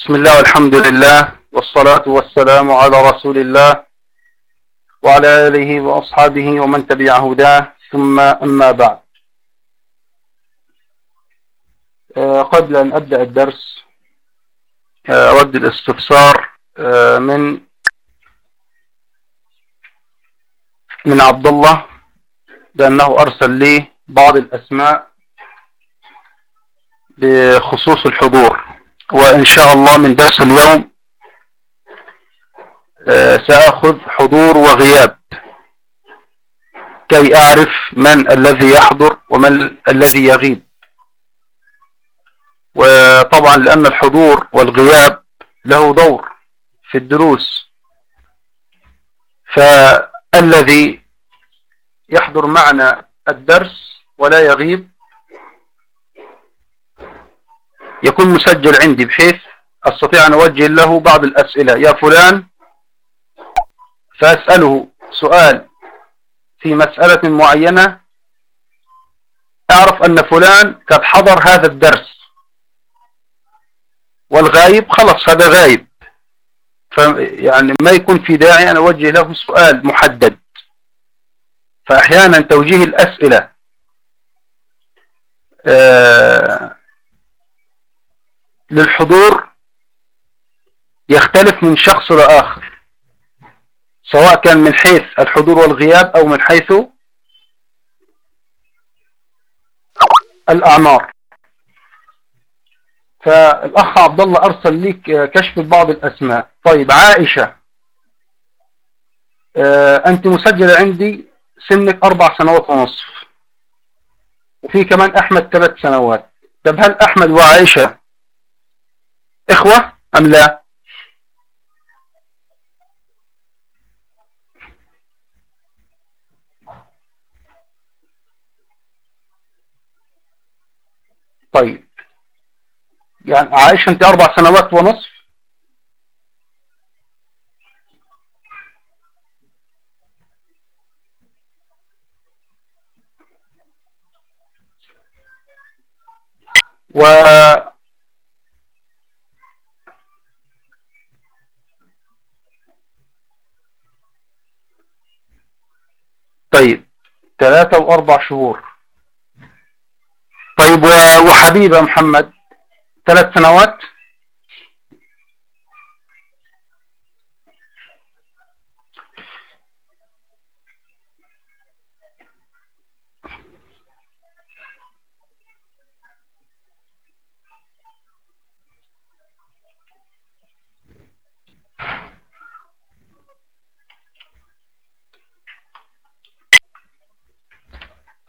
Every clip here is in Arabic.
بسم الله والحمد لله والصلاة والسلام على رسول الله وعلى آله وأصحابه ومن تبع هداه ثم أما بعد. آه، قبل أن أبدأ الدرس آه، أود الاستفسار آه، من من عبد الله لأنه أرسل لي بعض الأسماء بخصوص الحضور. وإن شاء الله من درس اليوم سأخذ حضور وغياب. كي أعرف من الذي يحضر ومن الذي يغيب. وطبعا لأن الحضور والغياب له دور في الدروس. فالذي يحضر معنا الدرس ولا يغيب يكون مسجل عندي بحيث أستطيع أن أوجه له بعض الأسئلة. يا فلان فأسأله سؤال في مسألة معينة. أعرف أن فلان قد حضر هذا الدرس. والغايب خلص هذا غايب. يعني ما يكون في داعي أن أوجه له سؤال محدد. فأحيانا توجيه الأسئلة آه للحضور يختلف من شخص لآخر سواء كان من حيث الحضور والغياب أو من حيث الأعمار. فالأخ عبد الله أرسل لك كشف بعض الأسماء. طيب عائشة آه، أنت مسجلة عندي سنك أربع سنوات ونصف وفي كمان أحمد ثلاث سنوات. طب هل أحمد وعائشة إخوة أم لا؟ طيب. يعني عايشة أنت أربع سنوات ونصف؟ و طيب ثلاثة وأربع شهور. طيب وحبيبة محمد ثلاث سنوات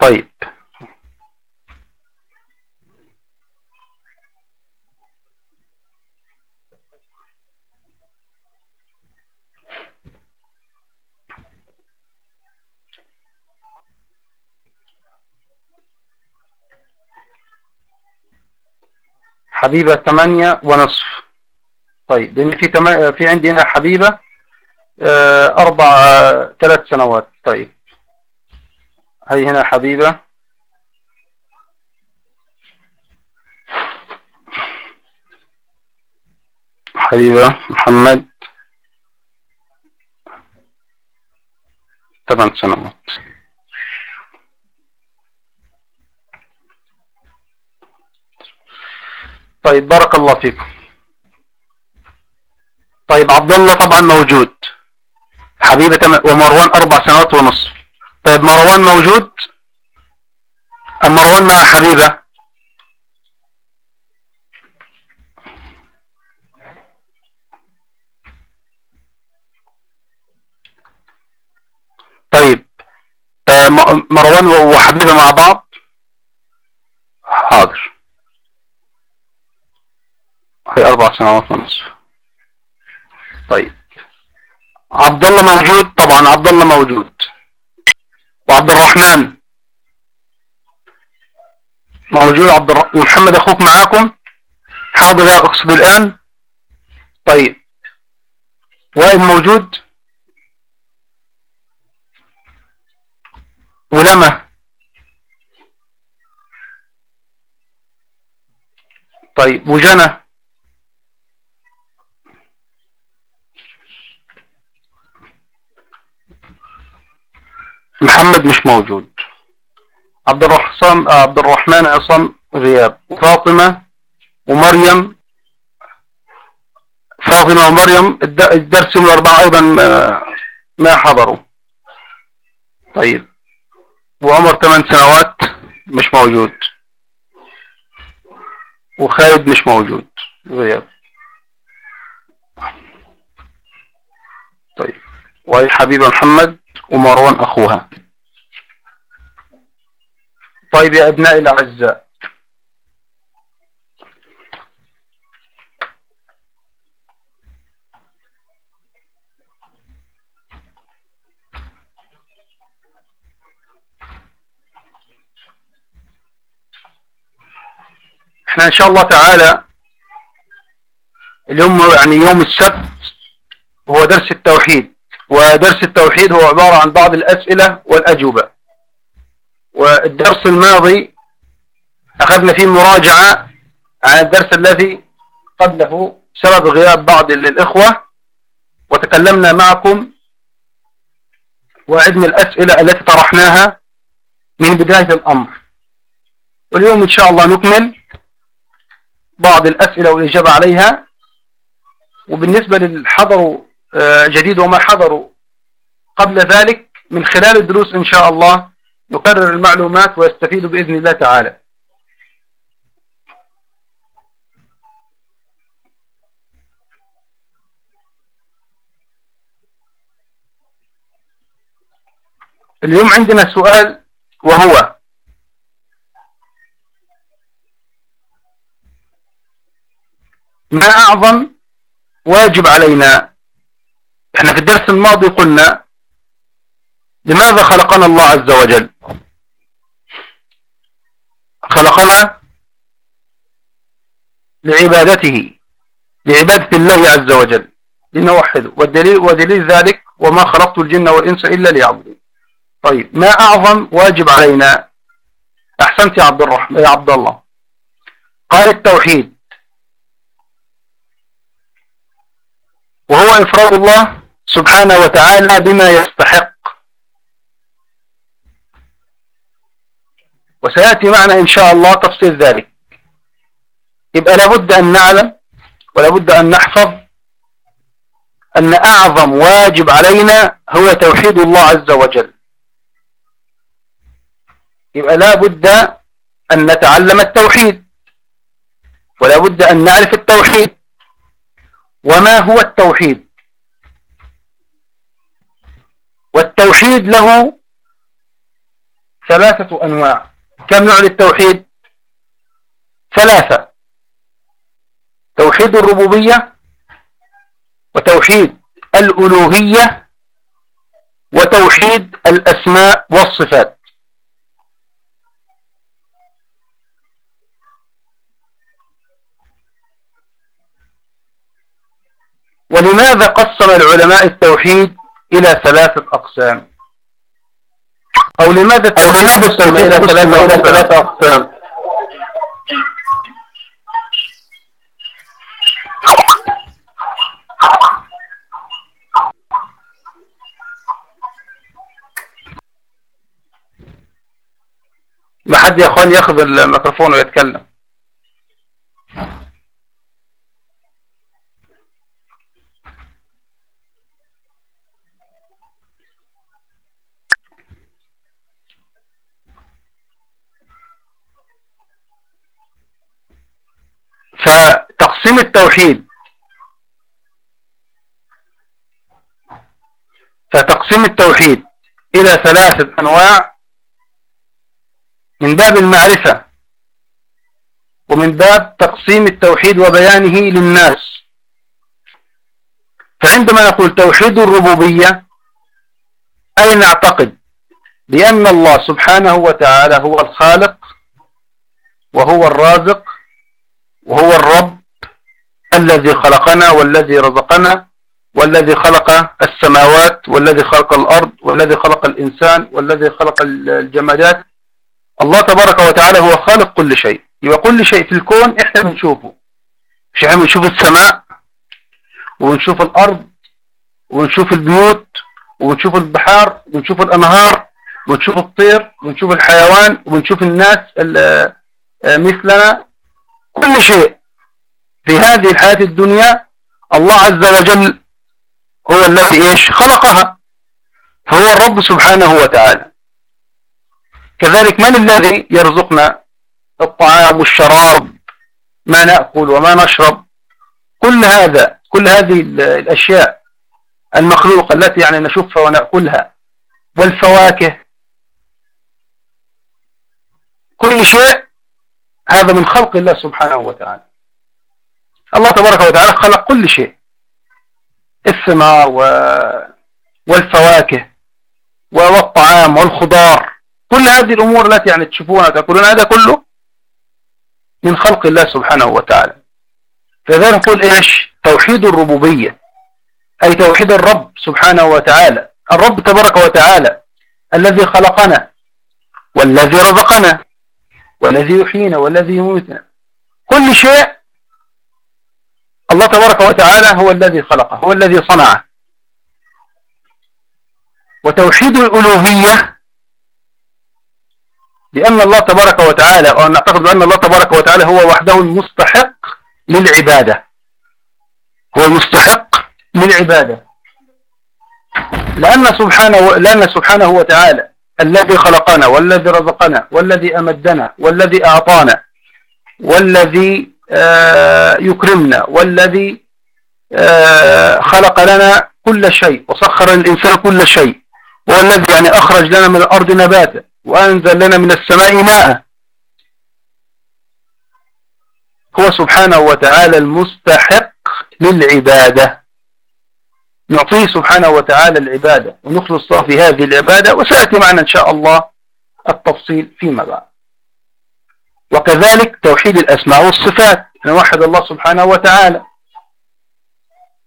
طيب حبيبة ثمانية ونصف. طيب لأن في تم... في عندي هنا حبيبة آه، أربع ثلاث سنوات. طيب. هي هنا حبيبة. حبيبة محمد. ثمان سنوات. طيب بارك الله فيكم. طيب عبد الله طبعا موجود. حبيبة ومروان أربع سنوات ونصف. طيب مروان موجود؟ أم مروان مع حبيبة؟ طيب آه، مروان وحبيبة مع بعض؟ حاضر. هي أربع سنوات ونصف. طيب. عبد الله موجود؟ طبعا عبد الله موجود. وعبد الرحمن. موجود. عبد الرحمن محمد أخوك معاكم؟ حاضر يا أقصد الآن. طيب. وائل موجود؟ ولما طيب. وجنى. محمد مش موجود. عبد الرحمن عبد الرحمن عصام غياب. وفاطمة ومريم فاطمة ومريم الدرس يوم الأربعاء أيضا ما حضروا. طيب. وعمر ثمان سنوات مش موجود. وخالد مش موجود. غياب. طيب. وهي حبيبة محمد ومروان أخوها. طيب يا أبنائي الأعزاء. إحنا إن شاء الله تعالى اليوم يعني يوم السبت هو درس التوحيد ودرس التوحيد هو عبارة عن بعض الأسئلة والأجوبة. والدرس الماضي أخذنا فيه مراجعة عن الدرس الذي قبله سبب غياب بعض الإخوة وتكلمنا معكم وعدنا الأسئلة التي طرحناها من بداية الأمر. واليوم إن شاء الله نكمل بعض الأسئلة والإجابة عليها. وبالنسبة للحضروا آه، جديد وما حضروا قبل ذلك من خلال الدروس إن شاء الله يكرر المعلومات ويستفيد بإذن الله تعالى. اليوم عندنا سؤال وهو ما أعظم واجب علينا؟ إحنا في الدرس الماضي قلنا لماذا خلقنا الله عز وجل؟ خلقنا لعبادته لعبادة الله عز وجل. لنوحده. والدليل ودليل ذلك وما خلقت الجن والإنس إلا ليعبدون. طيب ما أعظم واجب علينا؟ أحسنت يا عبد الرحمن يا عبد الله. قال التوحيد. وهو إفراد الله سبحانه وتعالى بما يستحق. وسيأتي معنا إن شاء الله تفصيل ذلك. يبقى لابد أن نعلم ولابد أن نحفظ أن أعظم واجب علينا هو توحيد الله عز وجل. يبقى لابد أن نتعلم التوحيد ولابد أن نعرف التوحيد وما هو التوحيد. والتوحيد له ثلاثة أنواع. كم نوع للتوحيد؟ ثلاثة. توحيد الربوبية وتوحيد الألوهية وتوحيد الأسماء والصفات. ولماذا قسم العلماء التوحيد إلى ثلاثة أقسام؟ أو لماذا التوحيد قسم إلى ثلاثة أقسام ما حد يا أخوان ياخذ الميكروفون ويتكلم فتقسيم التوحيد. فتقسيم التوحيد إلى ثلاثة أنواع. من باب المعرفة ومن باب تقسيم التوحيد وبيانه للناس. فعندما نقول توحيد الربوبية أي نعتقد بأن الله سبحانه وتعالى هو الخالق وهو الرازق وهو الرب الذي خلقنا والذي رزقنا والذي خلق السماوات والذي خلق الأرض والذي خلق الإنسان والذي خلق الجمادات. الله تبارك وتعالى هو خالق كل شيء. يبقى كل شيء في الكون إحنا بنشوفه. مش إحنا بنشوف السماء ونشوف الأرض ونشوف البيوت ونشوف البحار ونشوف الأنهار ونشوف الطير ونشوف الحيوان ونشوف الناس آه، مثلنا. كل شيء في هذه الحياة الدنيا الله عز وجل هو الذي إيش خلقها. فهو الرب سبحانه وتعالى. كذلك من الذي يرزقنا الطعام والشراب؟ ما نأكل وما نشرب. كل هذا كل هذه الأشياء المخلوقة التي يعني نشوفها ونأكلها والفواكه. كل شيء هذا من خلق الله سبحانه وتعالى. الله تبارك وتعالى خلق كل شيء. الثمار و... والفواكه والطعام والخضار. كل هذه الأمور التي يعني تشوفونها تقولون هذا كله من خلق الله سبحانه وتعالى. فذلك نقول إيش؟ توحيد الربوبية. أي توحيد الرب سبحانه وتعالى. الرب تبارك وتعالى الذي خلقنا والذي رزقنا والذي يحيينا والذي يميتنا. كل شيء الله تبارك وتعالى هو الذي خلقه هو الذي صنعه. وتوحيد الألوهية لأن الله تبارك وتعالى ونعتقد بأن الله تبارك وتعالى هو وحده المستحق للعبادة. هو المستحق للعبادة. لأن سبحانه, لأن سبحانه وتعالى الذي خلقنا والذي رزقنا والذي أمدنا والذي أعطانا والذي يكرمنا والذي آه، خلق لنا كل شيء وسخر للإنسان كل شيء والذي يعني أخرج لنا من الأرض نباتا وأنزل لنا من السماء ماء. هو سبحانه وتعالى المستحق للعبادة. نعطيه سبحانه وتعالى العبادة ونخلص في هذه العبادة وسيأتي معنا إن شاء الله التفصيل فيما بعد. وكذلك توحيد الأسماء والصفات. نوحد الله سبحانه وتعالى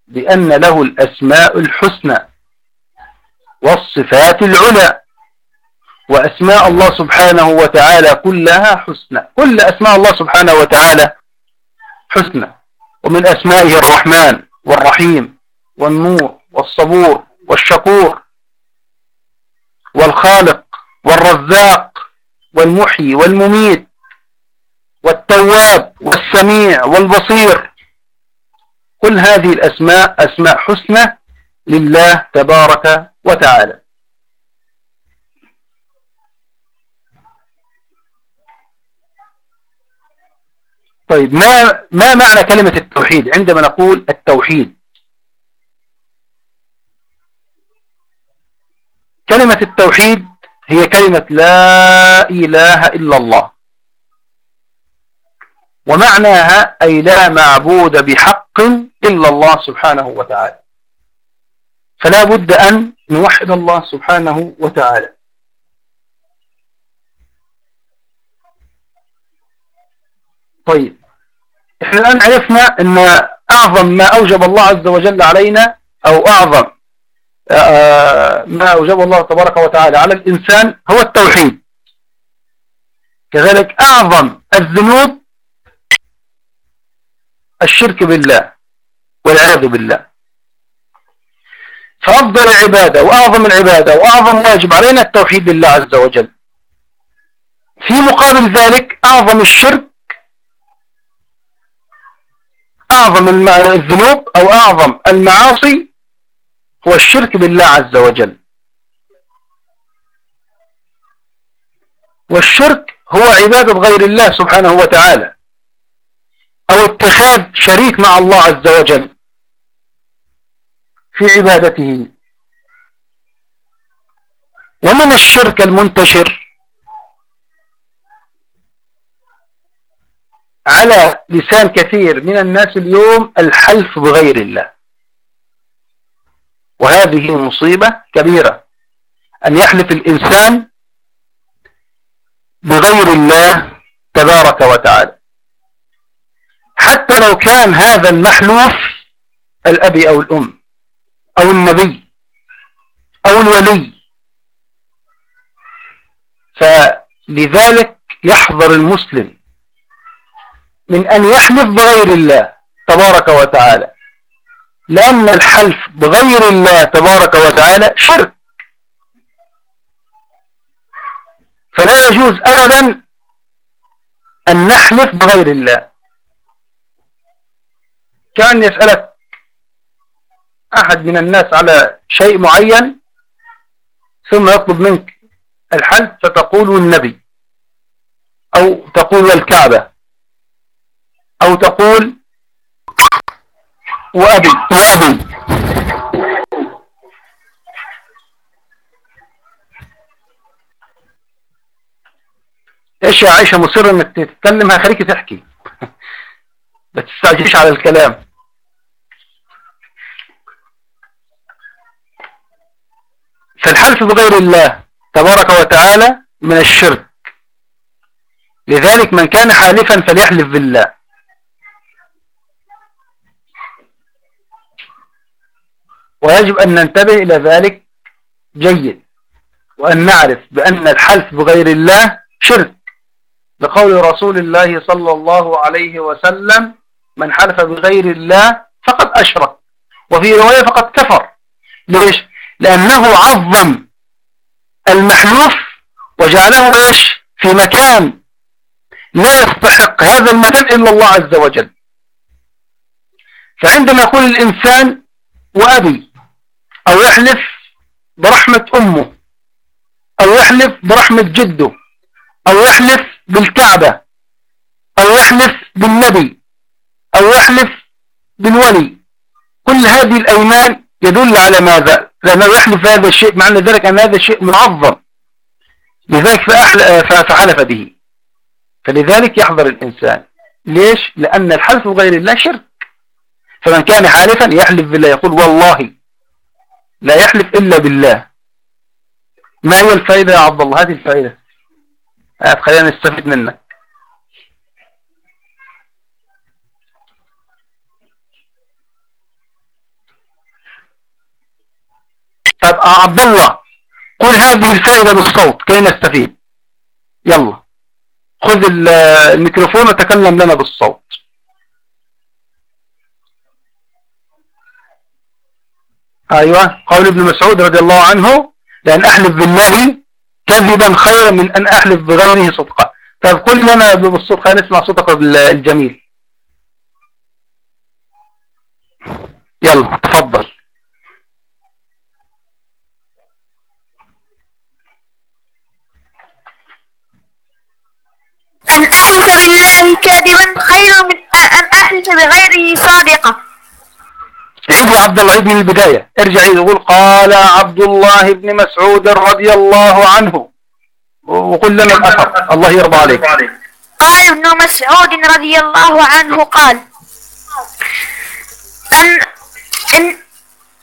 بأن له الأسماء الحسنى والصفات العلى وأسماء الله سبحانه وتعالى كلها حسنى. كل أسماء الله سبحانه وتعالى حسنى. ومن أسمائه الرحمن والرحيم والنور والصبور والشكور والخالق والرزاق والمحيي والمميت والتواب والسميع والبصير. كل هذه الأسماء أسماء حسنى لله تبارك وتعالى. طيب ما ما معنى كلمة التوحيد؟ عندما نقول التوحيد. كلمة التوحيد هي كلمة لا إله إلا الله. ومعناها أي لا معبود بحق إلا الله سبحانه وتعالى. فلا بد أن نوحد الله سبحانه وتعالى. طيب إحنا الآن عرفنا أن أعظم ما أوجب الله عز وجل علينا أو أعظم آه، آه، ما أوجب الله تبارك وتعالى على الإنسان هو التوحيد. كذلك أعظم الذنوب الشرك بالله والعياذ بالله. فأفضل العبادة وأعظم العبادة وأعظم واجب علينا التوحيد لله عز وجل. في مقابل ذلك أعظم الشرك أعظم الذنوب أو أعظم المعاصي هو الشرك بالله عز وجل. والشرك هو عبادة غير الله سبحانه وتعالى. أو اتخاذ شريك مع الله عز وجل في عبادته. ومن الشرك المنتشر على لسان كثير من الناس اليوم الحلف بغير الله. وهذه مصيبة كبيرة. أن يحلف الإنسان بغير الله تبارك وتعالى. حتى لو كان هذا المحلوف الأبي أو الأم أو النبي أو الولي. فلذلك يحذر المسلم من أن يحلف بغير الله تبارك وتعالى لأن الحلف بغير الله تبارك وتعالى شرك. فلا يجوز أبدا أن نحلف بغير الله. كان يسألك أحد من الناس على شيء معين ثم يطلب منك الحلف فتقول النبي أو تقول الكعبة أو تقول وأبي وأبي. إيش يا عائشة مصر إنك تتكلم؟ هخليك تحكي. ما تستعجلش على الكلام. فالحلف بغير الله تبارك وتعالى من الشرك. لذلك من كان حالفا فليحلف بالله. ويجب أن ننتبه إلى ذلك جيد. وأن نعرف بأن الحلف بغير الله شرك. لقول رسول الله صلى الله عليه وسلم من حلف بغير الله فقد أشرك وفي رواية فقد كفر ليش؟ لأنه عظم المحلوف وجعله إيش؟ في مكان لا يستحق هذا المكان إلا الله عز وجل فعندما يقول الإنسان وأبي أو يحلف برحمة أمه أو يحلف برحمة جده أو يحلف بالكعبة أو يحلف بالنبي أو يحلف بالولي. كل هذه الأيمان يدل على ماذا؟ لأنه يحلف هذا الشيء معنى ذلك أن هذا الشيء معظم لذلك فحلف به. فلذلك يحضر الإنسان. ليش؟ لأن الحلف غير الله شرك. فمن كان حالفا يحلف بالله يقول والله لا يحلف إلا بالله. ما هي الفائدة يا عبد الله؟ هذه الفائدة. خلينا نستفيد منك. طب عبد الله قل هذه الفائدة بالصوت كي نستفيد. يلا. خذ الميكروفون وتكلم لنا بالصوت. أيوة. قول ابن مسعود رضي الله عنه لأن أحلف بالله كذبا خيرا من أن أحلف بغيره صدقا. طيب قل لنا بالصوت خلينا نسمع صوتك الجميل. يلا تفضل. بالله كاذبا خير من أن أحلف بغيره صادقا عيد يا عبد الله ابن البداية ارجع يقول قال عبد الله بن مسعود رضي الله عنه. وقل لنا الأثر. الله يرضى عليك. قال ابن مسعود رضي الله عنه قال أن أن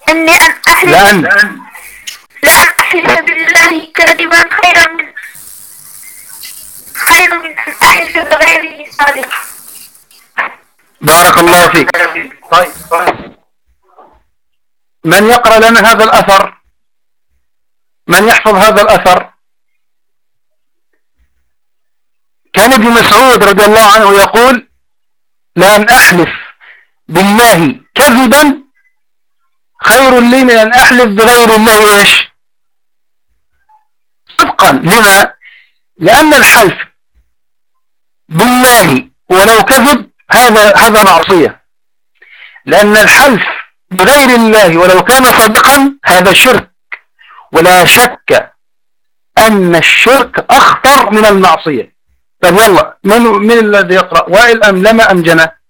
أني أن أحلف لأن. لأن أحلف بالله كاذبا خيرا من من بارك الله فيك. طيب من يقرأ لنا هذا الأثر؟ من يحفظ هذا الأثر؟ كان ابن مسعود رضي الله عنه يقول لأن أحلف بالله كذبا خير لي من أن أحلف بغير الله. إيش صدقا. لما؟ لأن الحلف بالله ولو كذب هذا هذا معصية. لأن الحلف بغير الله ولو كان صادقا هذا شرك. ولا شك أن الشرك أخطر من المعصية. طيب يلا من, من الذي يقرأ؟ وائل أم لما أم جنى؟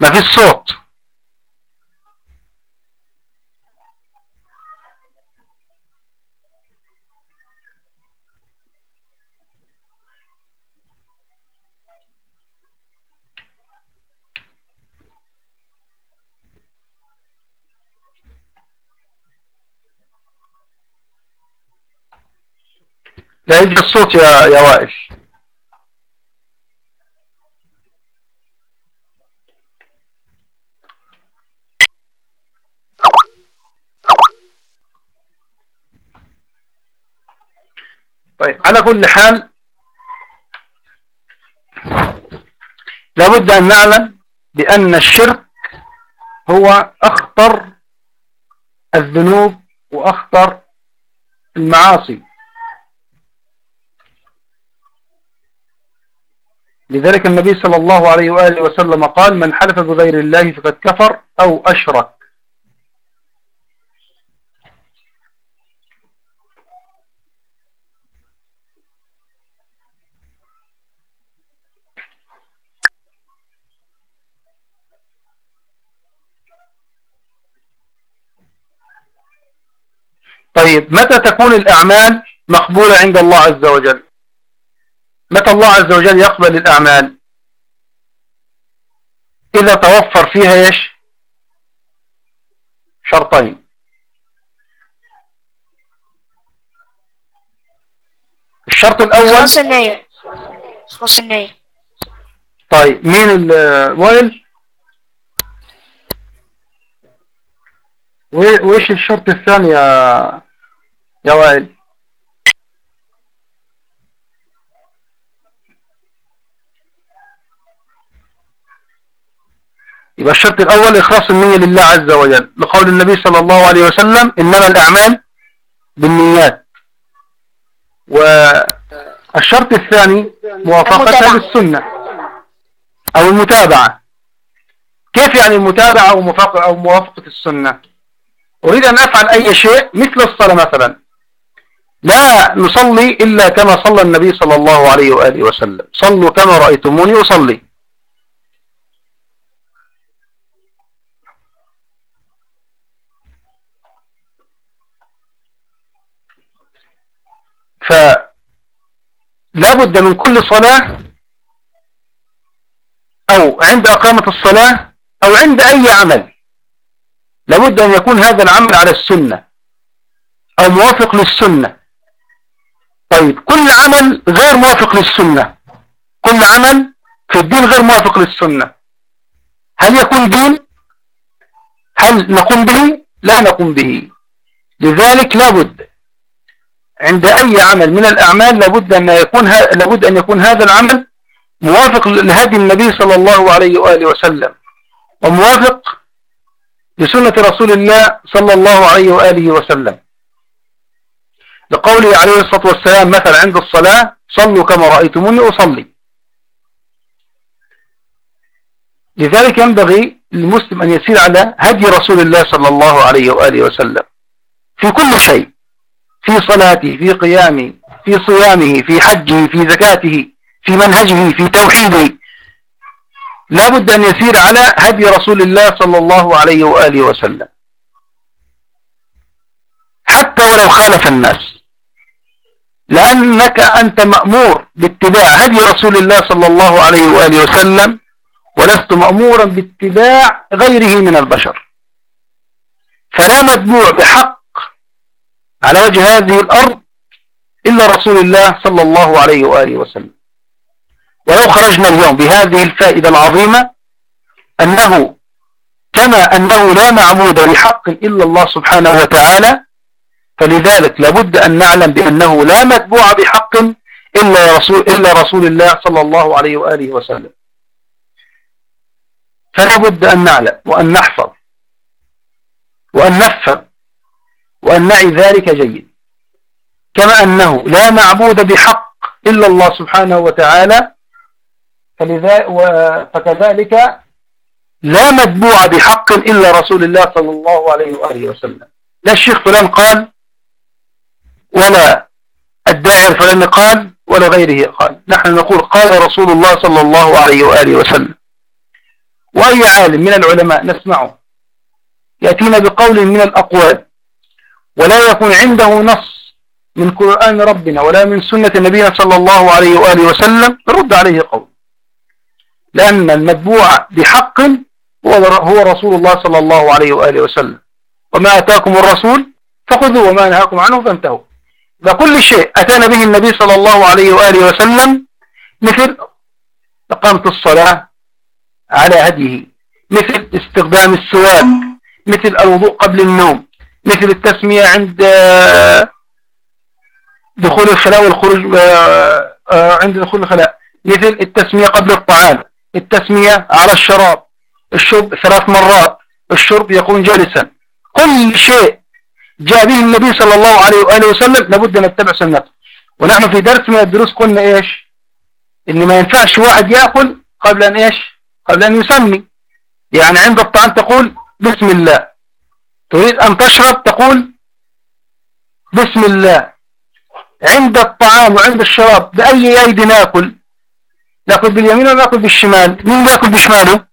Davi é Soto. Daí Davi Soto e a, e a live. كل حال لابد أن نعلم بأن الشرك هو أخطر الذنوب وأخطر المعاصي. لذلك النبي صلى الله عليه وآله وسلم قال من حلف بغير الله فقد كفر أو أشرك. طيب متى تكون الأعمال مقبولة عند الله عز وجل؟ متى الله عز وجل يقبل الأعمال؟ إذا توفر فيها إيش؟ شرطين. الشرط الأول خلاص النية خلاص النية طيب مين الوائل وإيش الشرط الثاني يا يا وائل. يبقى الشرط الأول إخلاص النية لله عز وجل. لقول النبي صلى الله عليه وسلم إنما الأعمال بالنيات. والشرط الثاني موافقتها للسنة أو المتابعة. كيف يعني المتابعة أو موافقة, السنة؟ أريد أن أفعل أي شيء مثل الصلاة مثلا. لا نصلي إلا كما صلى النبي صلى الله عليه وآله وسلم. صلوا كما رأيتموني أصلي. فلا بد من كل صلاة أو عند أقامة الصلاة أو عند أي عمل. لابد أن يكون هذا العمل على السنة أو موافق للسنة. طيب كل عمل غير موافق للسنة. كل عمل في الدين غير موافق للسنة. هل يكون دين؟ هل نقوم به؟ لا نقوم به. لذلك لابد عند أي عمل من الأعمال لابد أن يكون لابد أن يكون هذا العمل موافق لهدي النبي صلى الله عليه وآله وسلم وموافق لسنة رسول الله صلى الله عليه وآله وسلم. لقوله عليه الصلاة والسلام مثل عند الصلاة صلوا كما رأيتموني أصلي. لذلك ينبغي للمسلم أن يسير على هدي رسول الله صلى الله عليه وآله وسلم. في كل شيء في صلاته في قيامه في صيامه في حجه في زكاته في منهجه في توحيده. لا بد أن يسير على هدي رسول الله صلى الله عليه وآله وسلم. حتى ولو خالف الناس. لأنك أنت مأمور باتباع هدي رسول الله صلى الله عليه وآله وسلم ولست مأمورا باتباع غيره من البشر. فلا متبوع بحق على وجه هذه الأرض إلا رسول الله صلى الله عليه وآله وسلم. ولو خرجنا اليوم بهذه الفائدة العظيمة أنه كما أنه لا معبود بحق إلا الله سبحانه وتعالى فلذلك لابد أن نعلم بأنه لا متبوع بحق إلا رسول, إلا رسول الله صلى الله عليه وآله وسلم. فلا بد أن نعلم وأن نحفظ وأن نفهم وأن نعي ذلك جيد. كما أنه لا معبود بحق إلا الله سبحانه وتعالى فكذلك لا متبوع بحق إلا رسول الله صلى الله عليه وآله وسلم. لا الشيخ فلان قال ولا الداعي الفلاني قال ولا غيره. قال نحن نقول قال رسول الله صلى الله عليه وآله وسلم. وأي عالم من العلماء نسمعه يأتينا بقول من الأقوال ولا يكون عنده نص من قرآن ربنا ولا من سنة نبينا صلى الله عليه وآله وسلم نرد عليه قول. لأن المتبوع بحق هو رسول الله صلى الله عليه وآله وسلم. وما أتاكم الرسول فخذوا وما نهاكم عنه فانتهوا. فكل شيء أتانا به النبي صلى الله عليه وآله وسلم مثل إقامة الصلاة على هديه مثل استخدام السواك مثل الوضوء قبل النوم مثل التسمية عند آه، دخول الخلاء والخروج آه، آه، عند دخول الخلاء مثل التسمية قبل الطعام التسمية على الشراب الشرب ثلاث مرات الشرب يكون جالسا كل شيء جاء به النبي صلى الله عليه وآله وسلم لابد أن نتبع سنته. ونحن في درس من الدروس قلنا إيش؟ إن ما ينفعش واحد يأكل قبل أن إيش؟ قبل أن يسمي. يعني عند الطعام تقول بسم الله. تريد أن تشرب تقول بسم الله. عند الطعام وعند الشراب بأي أيدي ناكل؟ ناكل باليمين ولا ناكل بالشمال؟ مين ياكل بشماله؟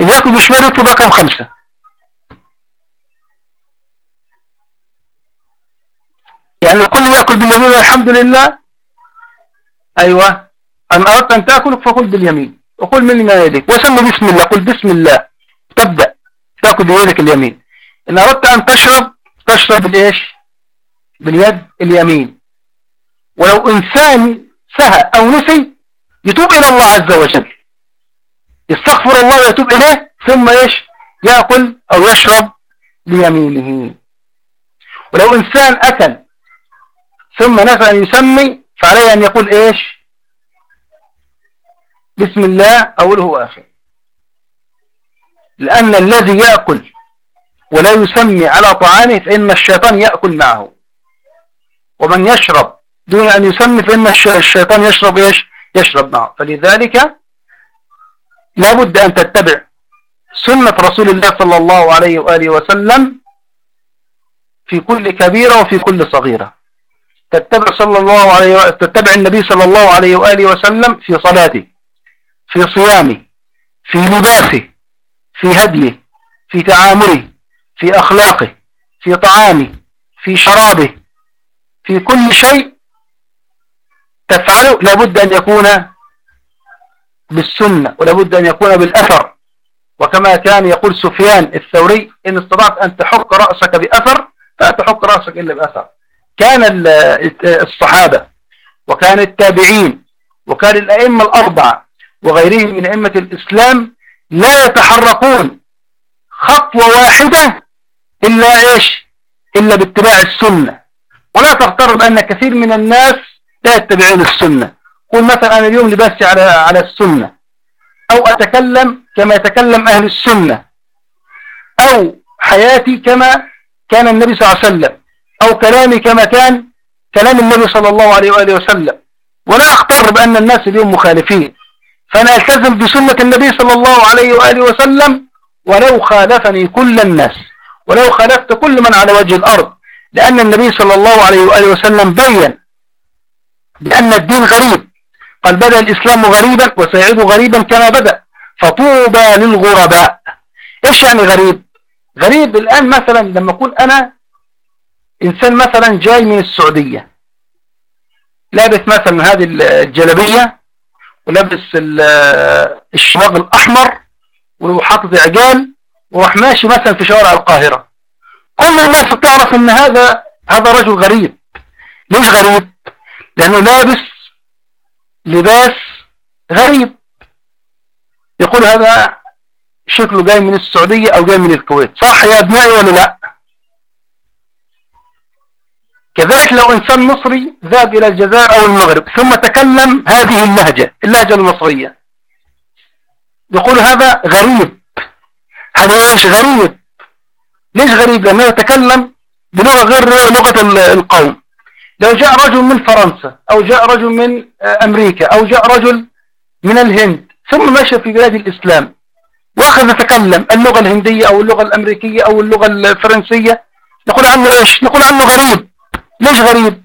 إذا ياكل بشماله تبقى كم خمسة. يعني الكل ياكل باليمين والحمد لله أيوة. أن أردت أن تأكل فقل باليمين. وقل من يديك وسمى بسم الله. قل بسم الله. تبدأ. تأكل بيدك اليمين. إن أردت أن تشرب تشرب بالإيش باليد اليمين. ولو إنسان سهى أو نسي يتوب إلى الله عز وجل. يستغفر الله ويتوب إليه ثم إيش؟ يأكل أو يشرب بيمينه. ولو إنسان أكل ثم نسى أن يسمي فعليه أن يقول إيش؟ بسم الله أوله وآخر لأن الذي يأكل ولا يسمي على طعامه فإن الشيطان يأكل معه. ومن يشرب دون أن يسمي فإن الشيطان يشرب إيش؟ يشرب معه. فلذلك لابد أن تتبع سنة رسول الله صلى الله عليه وآله وسلم في كل كبيرة وفي كل صغيرة. تتبع صلى الله عليه و... تتبع النبي صلى الله عليه وآله وسلم في صلاته في صيامه في لباسه في هديه في تعامله في أخلاقه في طعامه في شرابه في كل شيء تفعله. لابد أن يكون بالسنة ولابد أن يكون بالأثر. وكما كان يقول سفيان الثوري إن استطعت أن تحك رأسك بأثر فلا تحك رأسك إلا بأثر. كان الصحابة وكان التابعين وكان الأئمة الأربعة وغيرهم من أئمة الإسلام لا يتحركون خطوة واحدة إلا إيش؟ إلا باتباع السنة. ولا تغتر بأن كثير من الناس لا يتبعون السنة. قل مثلا أنا اليوم لباسي على على السنة. أو أتكلم كما يتكلم أهل السنة. أو حياتي كما كان النبي صلى الله عليه وسلم. أو كلامي كما كان كلام النبي صلى الله عليه وآله وسلم. ولا أختر بأن الناس اليوم مخالفين. فأنا ألتزم بسنة النبي صلى الله عليه وآله وسلم ولو خالفني كل الناس. ولو خالفت كل من على وجه الأرض. لأن النبي صلى الله عليه وآله وسلم بين بأن الدين غريب. قال بدأ الإسلام غريبا وسيعود غريبا كما بدأ. فطوبى للغرباء. إيش يعني غريب؟ غريب الآن مثلا لما أقول أنا إنسان مثلا جاي من السعودية لابس مثلا هذه الجلبية ولابس الشواغ الأحمر وحاطط عجال وراح ماشي مثلا في شوارع القاهرة. كل الناس تعرف إن هذا هذا رجل غريب. ليش غريب؟ لأنه لابس لباس غريب. يقول هذا شكله جاي من السعودية أو جاي من الكويت. صح يا أبنائي ولا لا؟ كذلك لو إنسان مصري ذهب إلى الجزائر أو المغرب ثم تكلم هذه اللهجة اللهجة المصرية. يقول هذا غريب. هذا إيش غريب؟ ليش غريب؟ لأنه يتكلم بلغة غير لغة القوم. لو جاء رجل من فرنسا أو جاء رجل من أمريكا أو جاء رجل من الهند ثم مشى في بلاد الإسلام وأخذ يتكلم اللغة الهندية أو اللغة الأمريكية أو اللغة الفرنسية نقول عنه إيش؟ نقول عنه غريب. ليش غريب.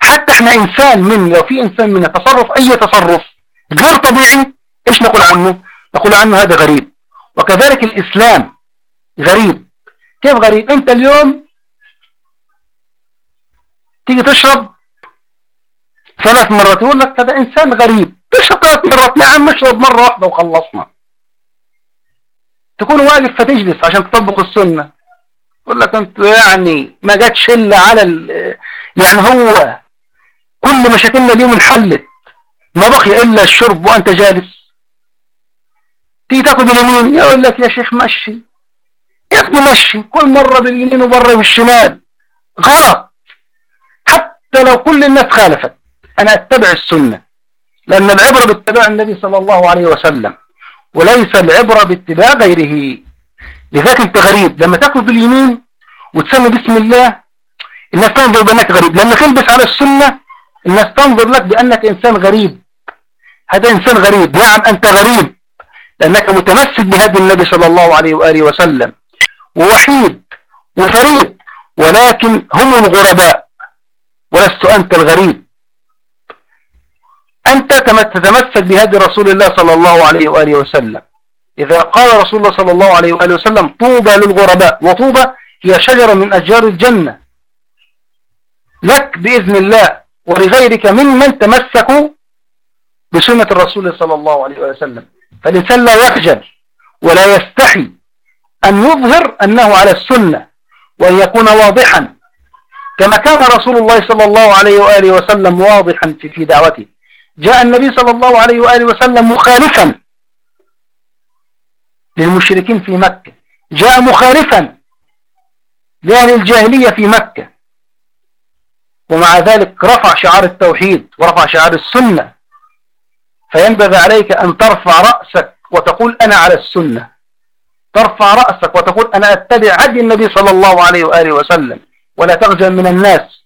حتى إحنا انسان من لو في انسان من تصرف اي تصرف غير طبيعي إيش نقول عنه؟ نقول عنه هذا غريب. وكذلك الإسلام غريب. كيف غريب؟ انت اليوم تيجي تشرب ثلاث مرات يقول لك هذا إنسان غريب. تشرب ثلاث مرات؟ يا عم اشرب مرة واحدة وخلصنا. تكون واقف فتجلس عشان تطبق السنة. يقول لك أنت يعني ما جاتش إلا على يعني هو. كل مشاكلنا اليوم انحلت. ما بقي إلا الشرب وأنت جالس. تيجي تاخذ باليمين يقول لك يا شيخ مشي. يا أخي مشي. كل مرة باليمين وبرة بالشمال. غلط. حتى لو كل الناس خالفت. أنا أتبع السنة. لأن العبرة باتباع النبي صلى الله عليه وسلم. وليس العبرة باتباع غيره. لذلك أنت غريب. لما تاكل باليمين وتسمي بسم الله الناس تنظر بأنك غريب. لما تلبس على السنة الناس تنظر لك بأنك إنسان غريب. هذا إنسان غريب. نعم أنت غريب. لأنك متمسك بهدي النبي صلى الله عليه وآله وسلم. ووحيد وفريد ولكن هم الغرباء. ولست أنت الغريب. أنت تتمسك بهدي رسول الله صلى الله عليه وآله وسلم. إذا قال رسول الله صلى الله عليه وآله وسلم طوبى للغرباء وطوبى هي شجرة من أشجار الجنة. لك بإذن الله ولغيرك ممن تمسكوا بسنة الرسول صلى الله عليه وسلم. فالإنسان لا يخجل ولا يستحي أن يظهر أنه على السنة وأن يكون واضحا كما كان رسول الله صلى الله عليه وآله وسلم واضحا في دعوته. جاء النبي صلى الله عليه وآله وسلم مخالفا للمشركين في مكة. جاء مخالفا لأهل الجاهلية في مكة. ومع ذلك رفع شعار التوحيد ورفع شعار السنة. فينبغي عليك أن ترفع رأسك وتقول أنا على السنة. ترفع رأسك وتقول أنا أتبع هدي النبي صلى الله عليه وآله وسلم. ولا تخجل من الناس.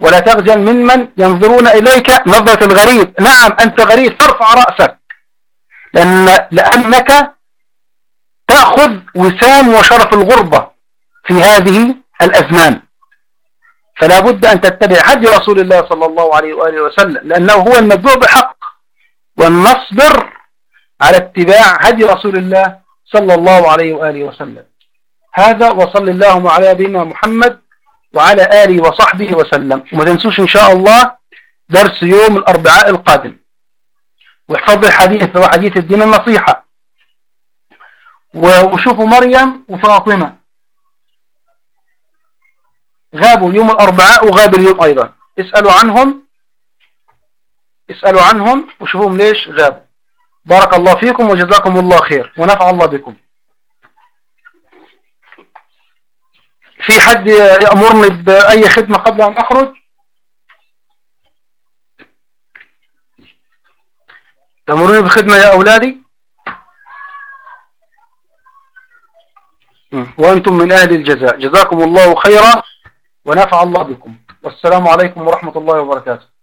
ولا تخجل ممن ينظرون إليك نظرة الغريب. نعم أنت غريب ترفع رأسك. لأن لأنك تأخذ وسام وشرف الغربة في هذه الأزمان. فلا بد أن تتبع هدي رسول الله صلى الله عليه وآله وسلم لأنه هو المدعو بحق ونصبر على اتباع هدي رسول الله صلى الله عليه وآله وسلم. هذا وصل اللهم على نبينا محمد وعلى آله وصحبه وسلم. وما تنسوش إن شاء الله درس يوم الأربعاء القادم. واحفظ الحديث هو حديث الدين النصيحة. وشوفوا مريم وفاطمة. غابوا يوم الأربعاء وغاب اليوم أيضا. اسألوا عنهم اسألوا عنهم وشوفوهم ليش غابوا. بارك الله فيكم وجزاكم الله خير ونفع الله بكم. في حد يأمرني بأي خدمة قبل أن أخرج؟ تأمروني بخدمة يا أولادي؟ وأنتم من أهل الجزاء. جزاكم الله خيرا. ونفع الله بكم. والسلام عليكم ورحمة الله وبركاته.